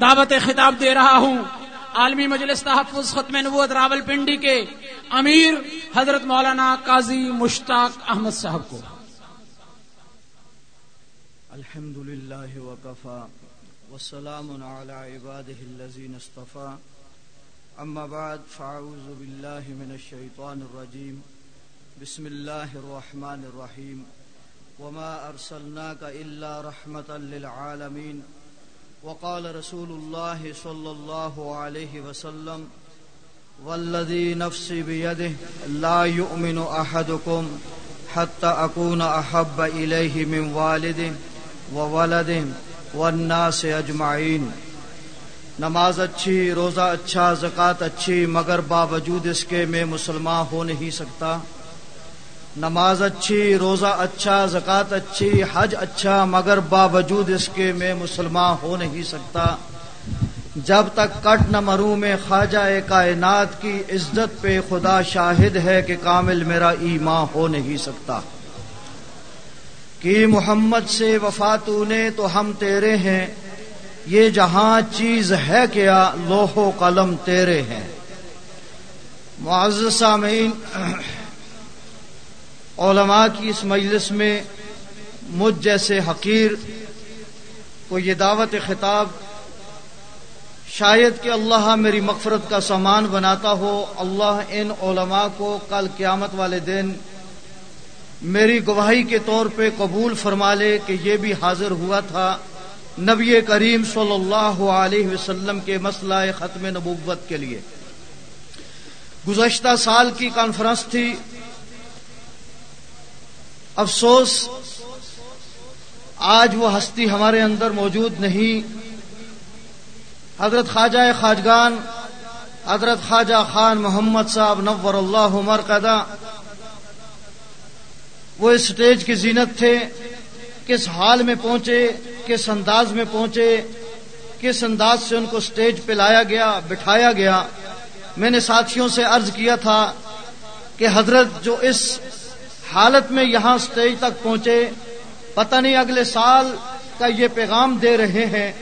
دعوت خطاب دے رہا ہوں۔ عالمی مجلس تحفظ ختم نبوت راول پنڈی کے امیر حضرت مولانا قاضی مشتاق احمد صاحب کو۔ الحمد لله وكفى والسلام على عباده الذين اصطفى أما بعد فأعوذ بالله من الشيطان الرجيم بسم الله الرحمن الرحيم وما أرسلناك إلا رحمة للعالمين وقال رسول الله صلى الله عليه وسلم، والذي نفسي بيده لا يؤمن أحدكم حتى أكون أحب إليه من والده وولد والناس اجمعین نماز اچھی، روزہ اچھا زکوٰۃ اچھی، مگر باوجود اس کے میں مسلمان ہو نہیں سکتا۔ نماز اچھی، روزہ اچھا زکوٰۃ اچھی، حج اچھا مگر باوجود اس کے میں مسلمان ہو نہیں سکتا۔ جب تک کٹ نہ مروں میں خواجہ کائنات کی عزت پہ خدا شاہد ہے کہ کامل میرا ایمان ہو نہیں سکتا۔ کہ محمد سے وفاتو نے تو ہم تیرے ہیں۔ یہ جہاں چیز ہے کیا لوہ و قلم تیرے ہیں۔ معزز سامعین علماء کی اس مجلس میں مجھ جیسے حقیر کو یہ دعوت خطاب، شاید کہ اللہ میری مغفرت کا سامان بناتا ہو، اللہ ان علماء کو کل قیامت والے دن میری گواہی کے طور پہ قبول فرما لے کہ یہ بھی حاضر ہوا تھا۔ نبی کریم صلی اللہ علیہ وسلم کے مسئلہ ختم نبوت کے لیے۔ گزشتہ سال کی کانفرنس تھی۔ افسوس، آج وہ ہستی ہمارے اندر موجود نہیں۔ حضرت خواجہ خاجگان، حضرت خواجہ خان محمد صاحب نور اللہ عمر وہ اس کی زینت تھے، کس حال میں پہنچے، کس انداز میں پہنچے، کس انداز سے ان کو سٹیج پہ لایا گیا، بٹھایا گیا۔ میں نے ساتھیوں سے عرض کیا تھا کہ حضرت جو اس حالت میں یہاں سٹیج تک پہنچے۔ پتہ نہیں اگلے سال کا یہ پیغام دے رہے ہیں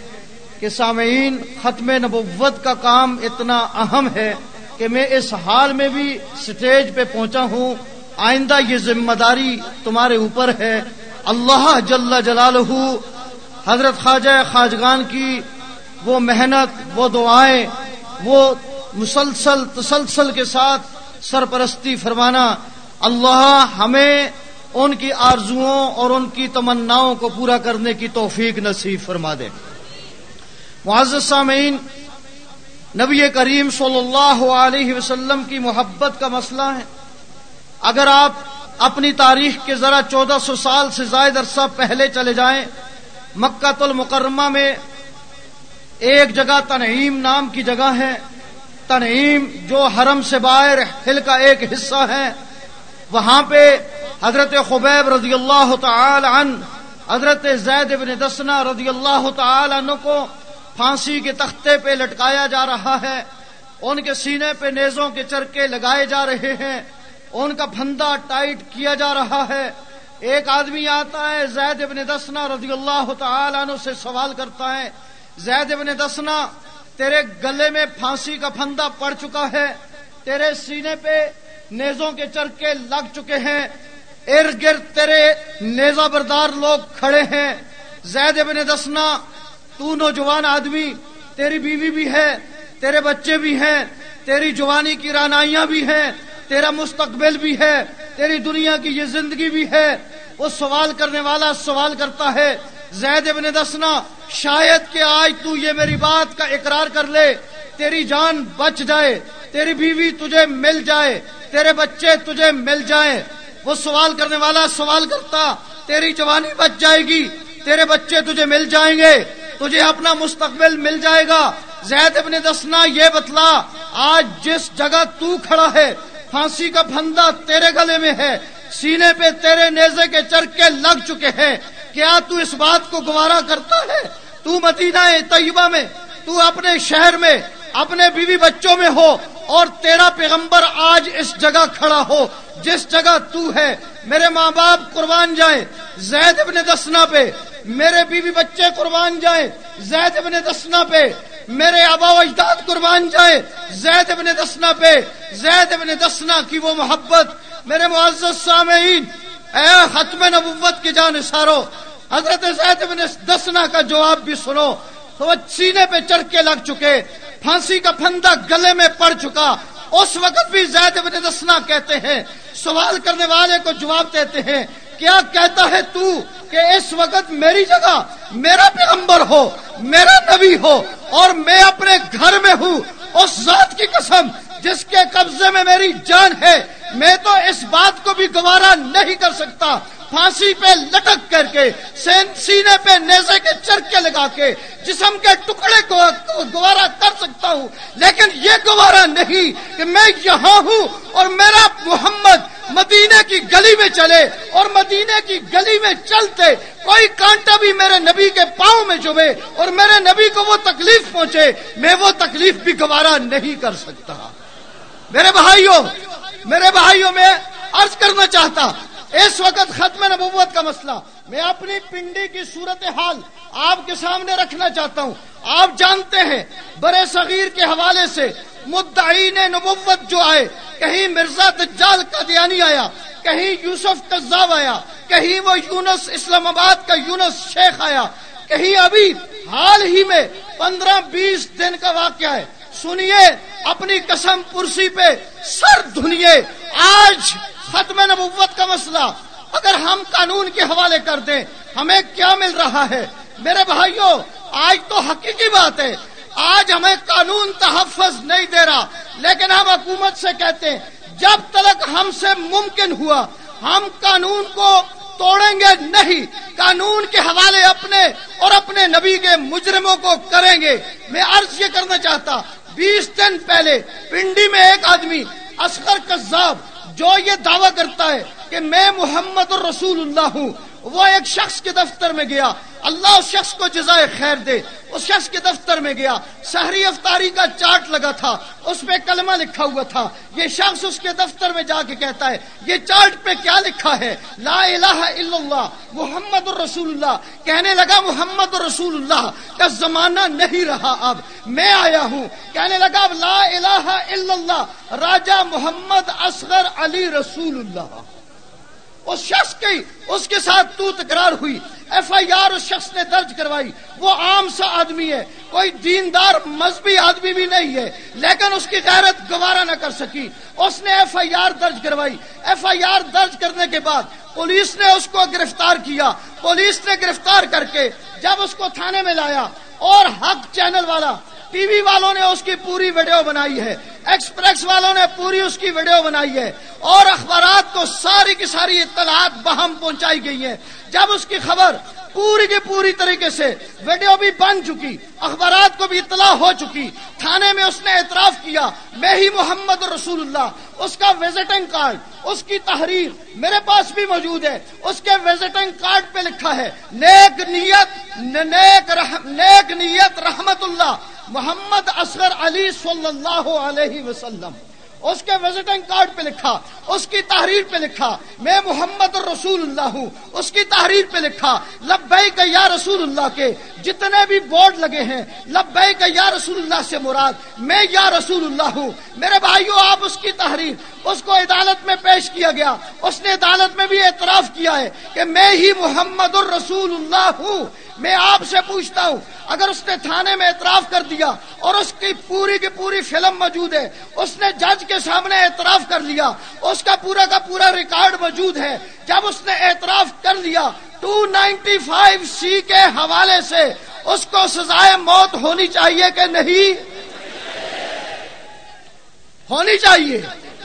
کہ سامعین، ختم نبوت کا کام اتنا اہم ہے کہ میں اس حال میں بھی سٹیج پہ پہنچا ہوں۔ آئندہ یہ ذمہ داری تمہارے اوپر ہے۔ اللہ جل جلال حضرت خواجہ خواجگان کی وہ محنت، وہ دعائیں، وہ مسلسل، تسلسل کے ساتھ سرپرستی فرمانا اللہ ہمیں ان کی آرزوؤں اور ان کی تمناؤں کو پورا کرنے کی توفیق نصیب فرما دے۔ معزز سامعین، نبی کریم صلی اللہ علیہ وسلم کی محبت کا مسئلہ ہے۔ اگر آپ اپنی تاریخ کے ذرا چودہ سو سال سے زائد عرصہ پہلے چلے جائیں، مکہ المکرمہ میں ایک جگہ تنعیم نام کی جگہ ہے۔ تنعیم جو حرم سے باہر ہل کا ایک حصہ ہے۔ وہاں پہ حضرت خبیب رضی اللہ تعالی عنہ، حضرت زید بن دسنا رضی اللہ تعالی عنہ کو پھانسی کے تختے پہ لٹکایا جا رہا ہے، ان کے سینے پہ نیزوں کے چرکے لگائے جا رہے ہیں، ان کا پھندا ٹائٹ کیا جا رہا ہے۔ ایک آدمی آتا ہے، زید ابن دسنا رضی اللہ تعالی عنہ سے سوال کرتا ہے، زید ابن دسنا تیرے گلے میں پھانسی کا پھندا پڑ چکا ہے، تیرے سینے پہ نیزوں کے چرکے لگ چکے ہیں۔ ارد گرد تیرے نیزا بردار لوگ کھڑے ہیں۔ زید ابن دسنا، تو نوجوان آدمی، تیری بیوی بھی ہے، تیرے بچے بھی ہیں، تیری جوانی کی رانائیاں بھی ہیں، تیرا مستقبل بھی ہے، تیری دنیا کی یہ زندگی بھی ہے۔ وہ سوال کرنے والا سوال کرتا ہے، زید ابن دسنا، شاید کہ آج تو یہ میری بات کا اقرار کر لے، تیری جان بچ جائے، تیری بیوی تجھے مل جائے۔ تیرے بچے تجھے مل جائیں۔ وہ سوال کرنے والا سوال کرتا، تیری جوانی بچ جائے گی، تیرے بچے تجھے مل جائیں گے، تجھے اپنا مستقبل مل جائے گا۔ زید ابن دسنا یہ بتلا، آج جس جگہ تو کھڑا ہے، پھانسی کا پھندا تیرے گلے میں ہے، سینے پہ تیرے نیزے کے چرکے لگ چکے ہیں۔ کیا تو اس بات کو گوارا کرتا ہے؟ تو مدینہ طیبہ میں، تو اپنے شہر میں اپنے بیوی بچوں میں ہو اور تیرا پیغمبر آج اس جگہ کھڑا ہو، جس جگہ تو ہے، میرے ماں باپ قربان جائے زید ابن دسنا پہ، میرے بیوی بچے قربان جائیں۔ زید ابن دسنا پہ، میرے آبا و اجداد قربان جائے زید ابن دسنا پہ، زید ابن دسنا کی وہ محبت۔ میرے معزز سامعین، اے ختم نبوت کی جان سارو، حضرت زید ابن دسنا کا جواب بھی سنو۔ تو وہ سینے پہ چڑھ کے لگ چکے۔ پھانسی کا پھندا گلے میں پڑ چکا۔ اس وقت بھی زید ابن دسنا کہتے ہیں، سوال کرنے والے کو جواب دیتے ہیں، کیا کہتا ہے تو کہ اس وقت میری جگہ میرا پیغمبر ہو، میرا نبی ہو اور میں اپنے گھر میں ہوں؟ اس ذات کی قسم جس کے قبضے میں میری جان ہے، میں تو اس بات کو بھی گوارا نہیں کر سکتا۔ پھانسی پہ لٹک کر کے سینے پہ نیزے کے چرکے لگا کے، جسم کے ٹکڑے کو گوارا کر سکتا ہوں۔ لیکن یہ گوارا نہیں کہ میں یہاں ہوں اور میرا محمد مدینے کی گلی میں چلے اور مدینے کی گلی میں چلتے کوئی کانٹا بھی میرے نبی کے پاؤں میں چوبے اور میرے نبی کو وہ تکلیف پہنچے، میں وہ تکلیف بھی گوارا نہیں کر سکتا۔ میرے بھائیوں میرے بھائیوں، میں عرض کرنا چاہتا اس وقت ختم نبوت کا مسئلہ۔ میں اپنی پنڈی کی صورت حال آپ کے سامنے رکھنا چاہتا ہوں۔ آپ جانتے ہیں برے صغیر کے حوالے سے مدعین نبوت جو آئے، کہیں مرزا دجال کا دیانی آیا، کہیں یوسف قذاب آیا، کہیں وہ یونس، اسلام آباد کا یونس شیخ آیا، کہیں ابھی حال ہی میں پندرہ بیس دن کا واقعہ ہے۔ سنیے، اپنی قسم پرسی پہ سر دھنیے۔ آج ختم نبوت کا مسئلہ۔ اگر ہم قانون کے حوالے کر دیں، ہمیں کیا مل رہا ہے؟ میرے بھائیوں آج تو حقیقی بات ہے۔ آج ہمیں قانون تحفظ نہیں دے رہا، لیکن ہم حکومت سے کہتے ہیں، جب تک ہم سے ممکن ہوا، ہم قانون کو توڑیں گے نہیں۔ قانون کے حوالے اپنے اور اپنے نبی کے مجرموں کو کریں گے۔ میں عرض یہ کرنا چاہتا، بیس دن پہلے پنڈی میں ایک آدمی اصغر کذاب جو یہ دعویٰ کرتا ہے کہ میں محمد الرسول اللہ ہوں، وہ ایک شخص کے دفتر میں گیا اللہ اس شخص کو جزائے خیر دے۔ اس شخص کے دفتر میں گیا۔ شہری افطاری کا چارٹ لگا تھا۔ اس پہ کلمہ لکھا ہوا تھا۔ یہ شخص اس کے دفتر میں جا کے کہتا ہے، یہ چارٹ پہ کیا لکھا ہے؟ لا الہ الا اللہ، محمد الرسول اللہ کہنے لگا، محمد الرسول اللہ کا زمانہ نہیں رہا اب۔ میں آیا ہوں۔ کہنے لگا، اب لا الہ الا اللہ، راجہ محمد اصغر علی رسول اللہ اس شخص کی اس کے ساتھ تو تکرار ہوئی۔ ایف آئی آر اس شخص نے درج کروائی۔ وہ عام سا آدمی ہے۔ کوئی دیندار مذہبی آدمی بھی نہیں ہے۔ لیکن اس کی غیرت گوارا نہ کر سکی۔ اس نے ایف آئی آر درج کروائی۔ ایف آئی آر درج کرنے کے بعد پولیس نے اس کو گرفتار کیا۔ پولیس نے گرفتار کر کے جب اس کو تھانے میں لایا اور حق چینل والا ٹی وی والوں نے اس کی پوری ویڈیو بنائی ہے، ایکسپریس والوں نے پوری اس کی ویڈیو بنائی ہے۔ اور اخبارات کو ساری کی ساری اطلاعات بہم پہنچائی گئی ہیں۔ جب اس کی خبر پوری کی پوری طریقے سے ویڈیو بھی بن چکی، اخبارات کو بھی اطلاع ہو چکی، تھانے میں اس نے اعتراف کیا، میں ہی محمد رسول اللہ، اس کا وزٹنگ کارڈ، اس کی تحریر میرے پاس بھی موجود ہے، اس کے وزٹنگ کارڈ پہ لکھا ہے، نیک نیت، نیک رحم، نیک نیت رحمت اللہ محمد اصغر علی صلی اللہ علیہ وسلم. اس کے وزٹنگ کارڈ پہ لکھا، اس کی تحریر پہ لکھا، میں محمد رسول اللہ ہوں، اس کی تحریر پہ لکھا لبئی کا یا رسول اللہ کے جتنے بھی بورڈ لگے ہیں لبئی کا یا رسول اللہ سے مراد، میں یا رسول اللہ ہوں، میرے بھائیوں آپ اس کی تحریر، اس کو عدالت میں پیش کیا گیا، اس نے عدالت میں بھی اعتراف کیا ہے کہ میں ہی محمد الرسول اللہ ہوں، میں آپ سے پوچھتا ہوں، اگر اس نے تھانے میں اعتراف کر دیا اور اس کی پوری کی پوری فلم موجود ہے، اس نے جج کے سامنے اعتراف کر لیا۔ اس کا پورا کا پورا ریکارڈ موجود ہے۔ جب اس نے اعتراف کر لیا ٹو نائنٹی فائیو سی کے حوالے سے، اس کو سزائے موت ہونی چاہیے کہ نہیں؟ ہونی چاہیے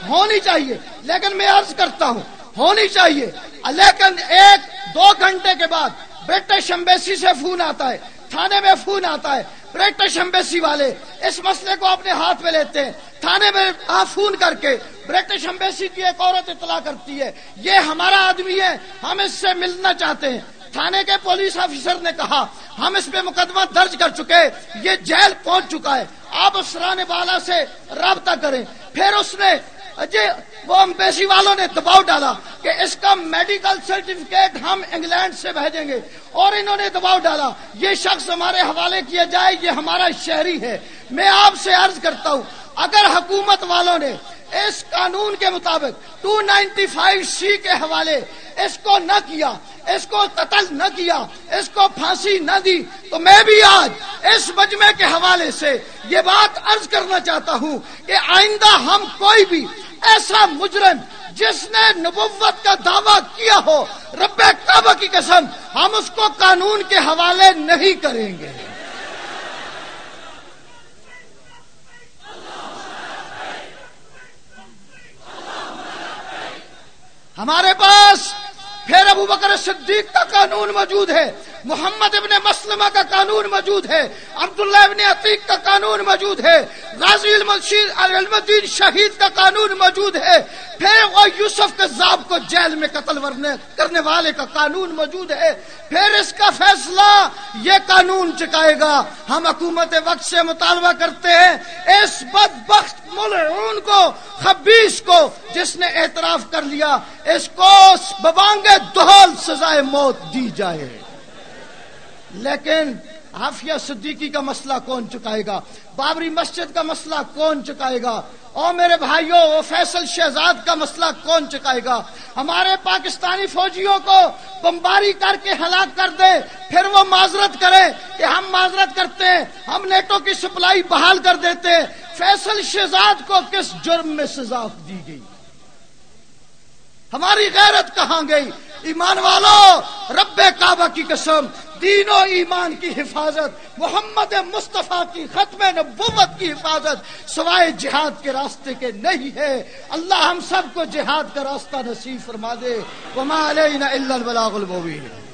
ہونی چاہیے۔ لیکن میں عرض کرتا ہوں، ہونی چاہیے۔ لیکن ایک دو گھنٹے کے بعد برٹش امبیسی سے فون آتا ہے، تھانے میں فون آتا ہے۔ برٹش امبیسی والے، اس مسئلے کو اپنے ہاتھ میں لیتے ہیں، تھانے میں فون کر کے برٹش امبیسی کی ایک عورت اطلاع کرتی ہے۔ یہ ہمارا آدمی ہے، ہم اس سے ملنا چاہتے ہیں۔ تھانے کے پولیس آفیسر نے کہا، ہم اس پہ مقدمہ درج کر چکے یہ جیل پہنچ چکا ہے۔ آپ اس رانے والا سے رابطہ کریں۔ پھر اس نے جی وہ امبیسی والوں نے دباؤ ڈالا کہ اس کا میڈیکل سرٹیفکیٹ ہم انگلینڈ سے بھیجیں گے اور انہوں نے دباؤ ڈالا یہ شخص ہمارے حوالے کیا جائے یہ ہمارا شہری ہے میں آپ سے عرض کرتا ہوں، اگر حکومت والوں نے اس قانون کے مطابق 295 سی کے حوالے اس کو نہ کیا، اس کو قتل نہ کیا، اس کو پھانسی نہ دی، تو میں بھی آج اس مجمع کے حوالے سے یہ بات عرض کرنا چاہتا ہوں کہ آئندہ ہم کوئی بھی ایسا مجرم جس نے نبوت کا دعویٰ کیا ہو، رب کعبہ کی قسم، ہم اس کو قانون کے حوالے نہیں کریں گے۔ ہمارے پاس پھر ابو بکر صدیق کا قانون موجود ہے۔ محمد ابن مسلمہ کا قانون موجود ہے، عبداللہ ابن عتیق کا قانون موجود ہے، غازی المدین شہید کا قانون موجود ہے۔ پھر وہ یوسف کذاب کو جیل میں قتل کرنے والے کا قانون موجود ہے۔ پھر اس کا فیصلہ یہ قانون چکائے گا۔ ہم حکومت وقت سے مطالبہ کرتے ہیں، اس بدبخت ملعون کو خبیص کو، جس نے اعتراف کر لیا، اس کو ببانگے دہل سزائے موت دی جائے۔ لیکن حافیہ صدیقی کا مسئلہ کون چکائے گا؟ بابری مسجد کا مسئلہ کون چکائے گا؟ اور میرے بھائیوں فیصل شہزاد کا مسئلہ کون چکائے گا؟ ہمارے پاکستانی فوجیوں کو بمباری کر کے ہلاک کر دے، پھر وہ معذرت کرے کہ ہم معذرت کرتے ہیں ہم نیٹو کی سپلائی بحال کر دیتے۔ فیصل شہزاد کو کس جرم میں سزا دی گئی؟ ہماری غیرت کہاں گئی؟ ایمان والو، رب کعبہ کی قسم، دین و ایمان کی حفاظت، محمد مصطفیٰ کی ختم نبوت کی حفاظت سوائے جہاد کے راستے کے نہیں ہے۔ اللہ ہم سب کو جہاد کا راستہ نصیب فرما دے۔ وما علینا الا البلاغ المبین۔